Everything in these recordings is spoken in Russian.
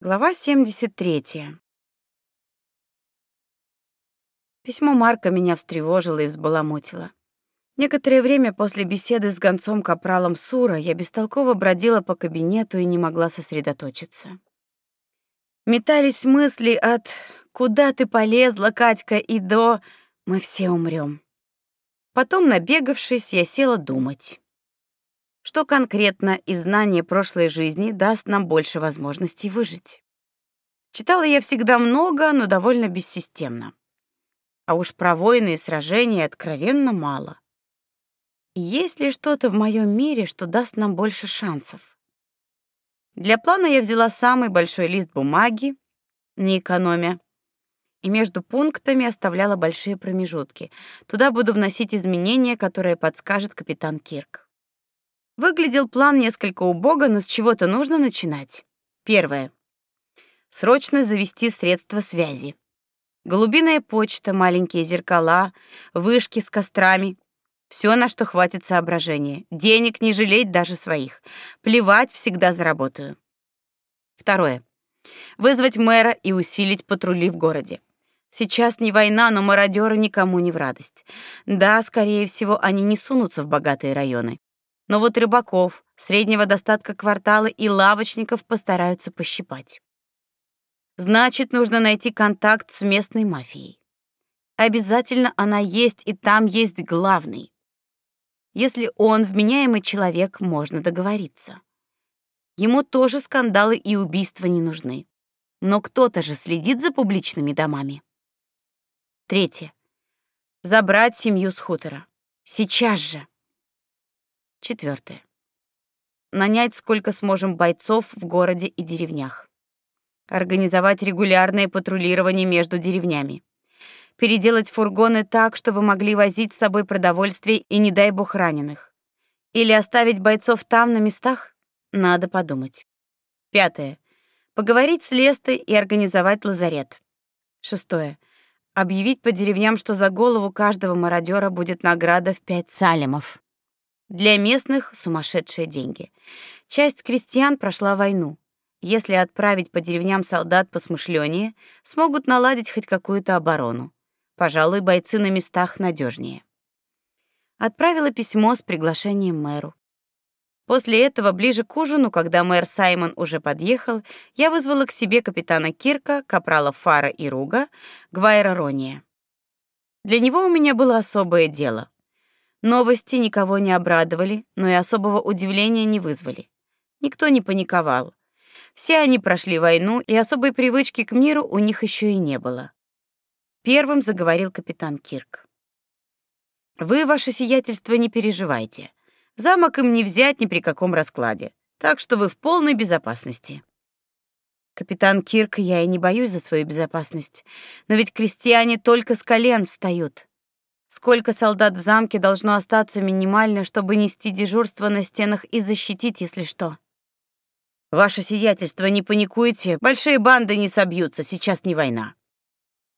Глава 73. Письмо Марка меня встревожило и взбаламутило. Некоторое время после беседы с гонцом капралом Сура я бестолково бродила по кабинету и не могла сосредоточиться. Метались мысли от «Куда ты полезла, Катька?» и до «Мы все умрем. Потом, набегавшись, я села думать. Что конкретно из знания прошлой жизни даст нам больше возможностей выжить? Читала я всегда много, но довольно бессистемно. А уж про войны и сражения откровенно мало. Есть ли что-то в моем мире, что даст нам больше шансов? Для плана я взяла самый большой лист бумаги, не экономя, и между пунктами оставляла большие промежутки. Туда буду вносить изменения, которые подскажет капитан Кирк. Выглядел план несколько убого, но с чего-то нужно начинать. Первое. Срочно завести средства связи. Голубиная почта, маленькие зеркала, вышки с кострами. Все, на что хватит соображения. Денег не жалеть даже своих. Плевать, всегда заработаю. Второе. Вызвать мэра и усилить патрули в городе. Сейчас не война, но мародеры никому не в радость. Да, скорее всего, они не сунутся в богатые районы. Но вот рыбаков, среднего достатка квартала и лавочников постараются пощипать. Значит, нужно найти контакт с местной мафией. Обязательно она есть, и там есть главный. Если он вменяемый человек, можно договориться. Ему тоже скандалы и убийства не нужны. Но кто-то же следит за публичными домами. Третье. Забрать семью с хутора. Сейчас же. Четвертое. Нанять сколько сможем бойцов в городе и деревнях. Организовать регулярное патрулирование между деревнями. Переделать фургоны так, чтобы могли возить с собой продовольствие и, не дай бог, раненых. Или оставить бойцов там, на местах? Надо подумать. Пятое. Поговорить с Лестой и организовать лазарет. Шестое. Объявить по деревням, что за голову каждого мародера будет награда в пять салимов. Для местных сумасшедшие деньги. Часть крестьян прошла войну. Если отправить по деревням солдат посмышленнее, смогут наладить хоть какую-то оборону. Пожалуй, бойцы на местах надежнее. Отправила письмо с приглашением мэру. После этого, ближе к ужину, когда мэр Саймон уже подъехал, я вызвала к себе капитана Кирка, капрала Фара и Руга, Гвайра Рония. Для него у меня было особое дело — Новости никого не обрадовали, но и особого удивления не вызвали. Никто не паниковал. Все они прошли войну, и особой привычки к миру у них еще и не было. Первым заговорил капитан Кирк. Вы, ваше сиятельство, не переживайте. Замок им не взять ни при каком раскладе, так что вы в полной безопасности. Капитан Кирк, я и не боюсь за свою безопасность, но ведь крестьяне только с колен встают. Сколько солдат в замке должно остаться минимально, чтобы нести дежурство на стенах и защитить, если что? Ваше сиятельство, не паникуйте, большие банды не собьются, сейчас не война.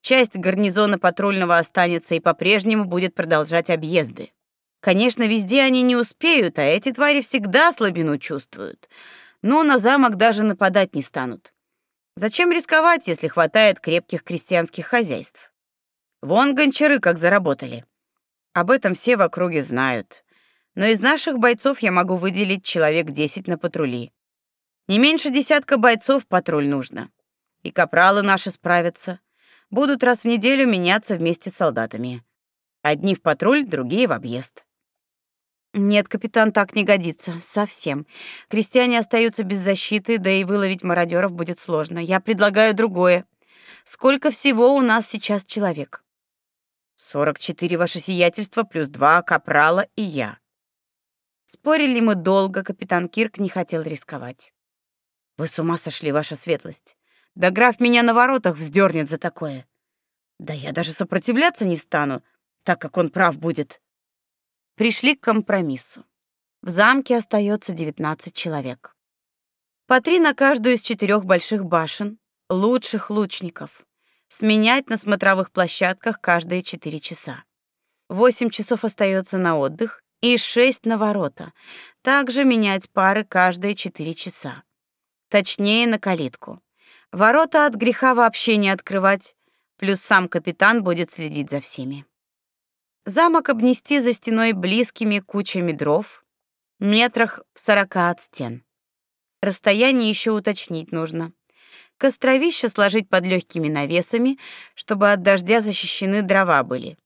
Часть гарнизона патрульного останется и по-прежнему будет продолжать объезды. Конечно, везде они не успеют, а эти твари всегда слабину чувствуют. Но на замок даже нападать не станут. Зачем рисковать, если хватает крепких крестьянских хозяйств? Вон гончары как заработали. Об этом все в округе знают. Но из наших бойцов я могу выделить человек 10 на патрули. Не меньше десятка бойцов патруль нужно. И капралы наши справятся. Будут раз в неделю меняться вместе с солдатами. Одни в патруль, другие в объезд. Нет, капитан, так не годится. Совсем. Крестьяне остаются без защиты, да и выловить мародеров будет сложно. Я предлагаю другое. Сколько всего у нас сейчас человек? Сорок четыре ваше сиятельство плюс два капрала и я. Спорили мы долго, капитан Кирк не хотел рисковать. Вы с ума сошли, ваша светлость. Да граф меня на воротах вздернет за такое. Да я даже сопротивляться не стану, так как он прав будет. Пришли к компромиссу. В замке остается девятнадцать человек. По три на каждую из четырех больших башен, лучших лучников сменять на смотровых площадках каждые 4 часа. 8 часов остается на отдых и 6 на ворота. Также менять пары каждые 4 часа. Точнее, на калитку. Ворота от греха вообще не открывать, плюс сам капитан будет следить за всеми. Замок обнести за стеной близкими кучами дров, метрах в сорока от стен. Расстояние еще уточнить нужно. Костровище сложить под легкими навесами, чтобы от дождя защищены дрова были.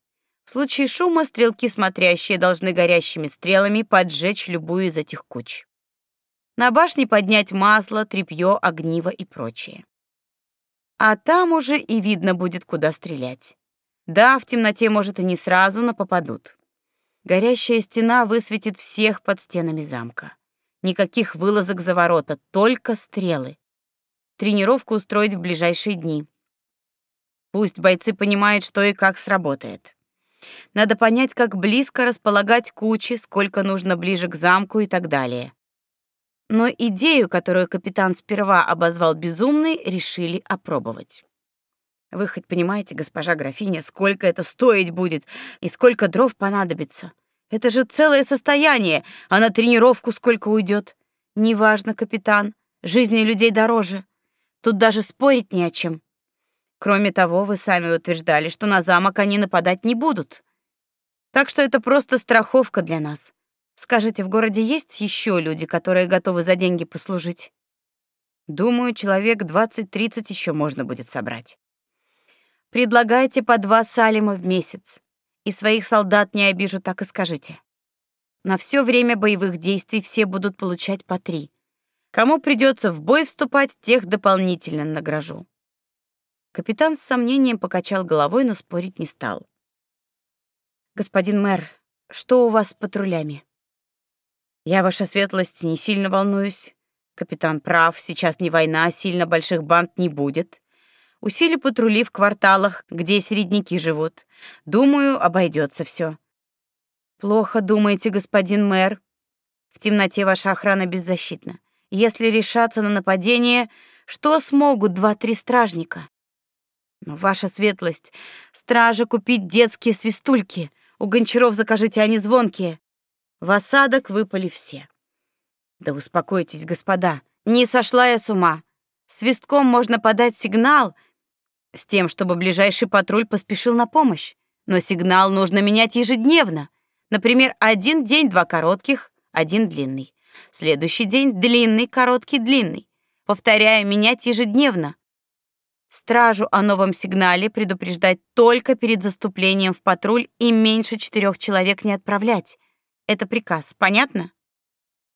В случае шума стрелки смотрящие должны горящими стрелами поджечь любую из этих куч. На башне поднять масло, тряпье, огниво и прочее. А там уже и видно будет, куда стрелять. Да, в темноте, может, и не сразу, но попадут. Горящая стена высветит всех под стенами замка. Никаких вылазок за ворота, только стрелы. Тренировку устроить в ближайшие дни. Пусть бойцы понимают, что и как сработает. Надо понять, как близко располагать кучи, сколько нужно ближе к замку и так далее. Но идею, которую капитан сперва обозвал безумной, решили опробовать. Вы хоть понимаете, госпожа графиня, сколько это стоить будет и сколько дров понадобится? Это же целое состояние, а на тренировку сколько уйдет? Неважно, капитан, жизни людей дороже. Тут даже спорить не о чем. Кроме того, вы сами утверждали, что на замок они нападать не будут. Так что это просто страховка для нас. Скажите, в городе есть еще люди, которые готовы за деньги послужить? Думаю, человек 20-30 еще можно будет собрать. Предлагайте по два салима в месяц. И своих солдат не обижу, так и скажите. На все время боевых действий все будут получать по три. Кому придется в бой вступать, тех дополнительно награжу. Капитан с сомнением покачал головой, но спорить не стал. Господин мэр, что у вас с патрулями? Я, ваша светлость, не сильно волнуюсь. Капитан прав, сейчас не война, сильно больших банд не будет. Усили патрули в кварталах, где середняки живут. Думаю, обойдется все. Плохо думаете, господин мэр. В темноте ваша охрана беззащитна. Если решаться на нападение, что смогут два-три стражника? Но ваша светлость, стражи купить детские свистульки. У гончаров закажите, они звонкие. В осадок выпали все. Да успокойтесь, господа, не сошла я с ума. Свистком можно подать сигнал, с тем, чтобы ближайший патруль поспешил на помощь. Но сигнал нужно менять ежедневно. Например, один день два коротких, один длинный. Следующий день длинный, короткий, длинный. Повторяю, менять ежедневно. Стражу о новом сигнале предупреждать только перед заступлением в патруль и меньше четырех человек не отправлять. Это приказ, понятно?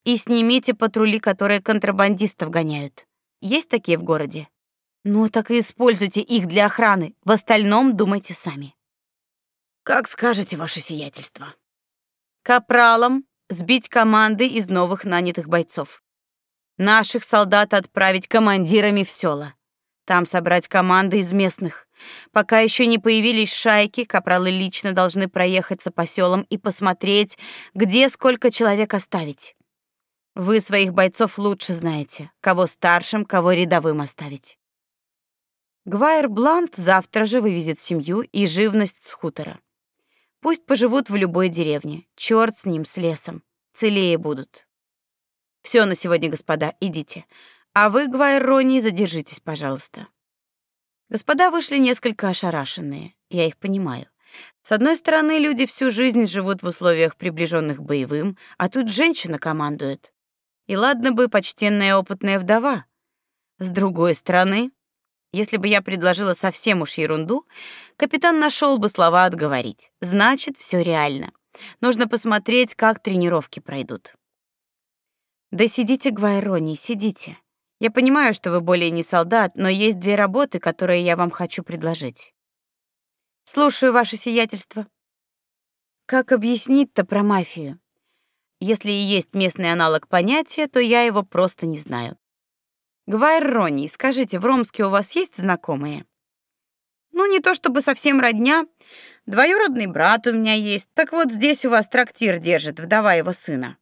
И снимите патрули, которые контрабандистов гоняют. Есть такие в городе? Ну, так и используйте их для охраны. В остальном думайте сами. Как скажете, ваше сиятельство. Капралам сбить команды из новых нанятых бойцов. Наших солдат отправить командирами в села. Там собрать команды из местных. Пока еще не появились шайки, капралы лично должны проехаться по селам и посмотреть, где сколько человек оставить. Вы своих бойцов лучше знаете, кого старшим, кого рядовым оставить. Гвайер Блант завтра же вывезет семью и живность с хутора. Пусть поживут в любой деревне. Черт с ним, с лесом. Целее будут. Все на сегодня, господа, идите. А вы, Гвайер Рони, задержитесь, пожалуйста. Господа вышли несколько ошарашенные. Я их понимаю. С одной стороны, люди всю жизнь живут в условиях, приближенных боевым, а тут женщина командует. И ладно бы почтенная опытная вдова. С другой стороны, если бы я предложила совсем уж ерунду, капитан нашел бы слова отговорить. Значит, все реально. Нужно посмотреть, как тренировки пройдут. Да сидите, Гвайрони, сидите. Я понимаю, что вы более не солдат, но есть две работы, которые я вам хочу предложить. Слушаю ваше сиятельство. Как объяснить-то про мафию? Если и есть местный аналог понятия, то я его просто не знаю. Гвайрони, скажите, в Ромске у вас есть знакомые? Ну, не то чтобы совсем родня. Двоюродный брат у меня есть. Так вот, здесь у вас трактир держит вдова его сына.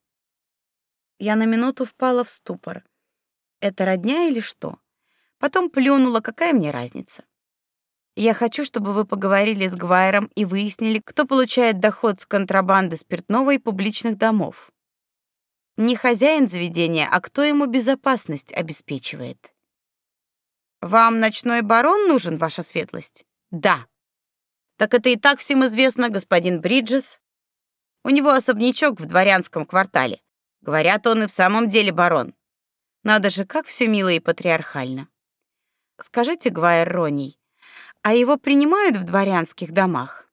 Я на минуту впала в ступор. Это родня или что? Потом плюнула, какая мне разница? Я хочу, чтобы вы поговорили с Гвайром и выяснили, кто получает доход с контрабанды спиртного и публичных домов. Не хозяин заведения, а кто ему безопасность обеспечивает. Вам ночной барон нужен, ваша светлость? Да. Так это и так всем известно, господин Бриджес. У него особнячок в дворянском квартале. Говорят, он и в самом деле барон. Надо же, как все мило и патриархально. Скажите, Гвайер Роний, а его принимают в дворянских домах?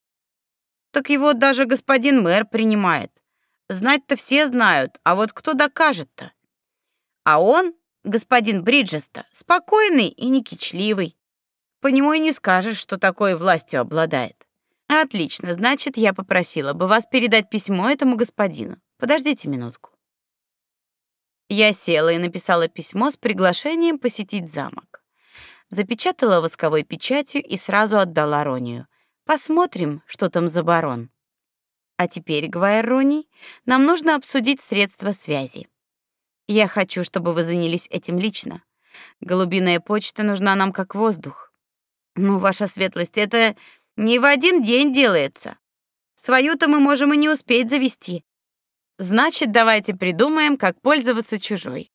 Так его даже господин мэр принимает. Знать-то все знают, а вот кто докажет-то? А он, господин Бриджеста, спокойный и некичливый. По нему и не скажешь, что такой властью обладает. Отлично, значит, я попросила бы вас передать письмо этому господину. Подождите минутку. Я села и написала письмо с приглашением посетить замок. Запечатала восковой печатью и сразу отдала Ронию. Посмотрим, что там за барон. А теперь, Гвайер Роний, нам нужно обсудить средства связи. Я хочу, чтобы вы занялись этим лично. Голубиная почта нужна нам как воздух. Ну, ваша светлость, это не в один день делается. Свою-то мы можем и не успеть завести. Значит, давайте придумаем, как пользоваться чужой.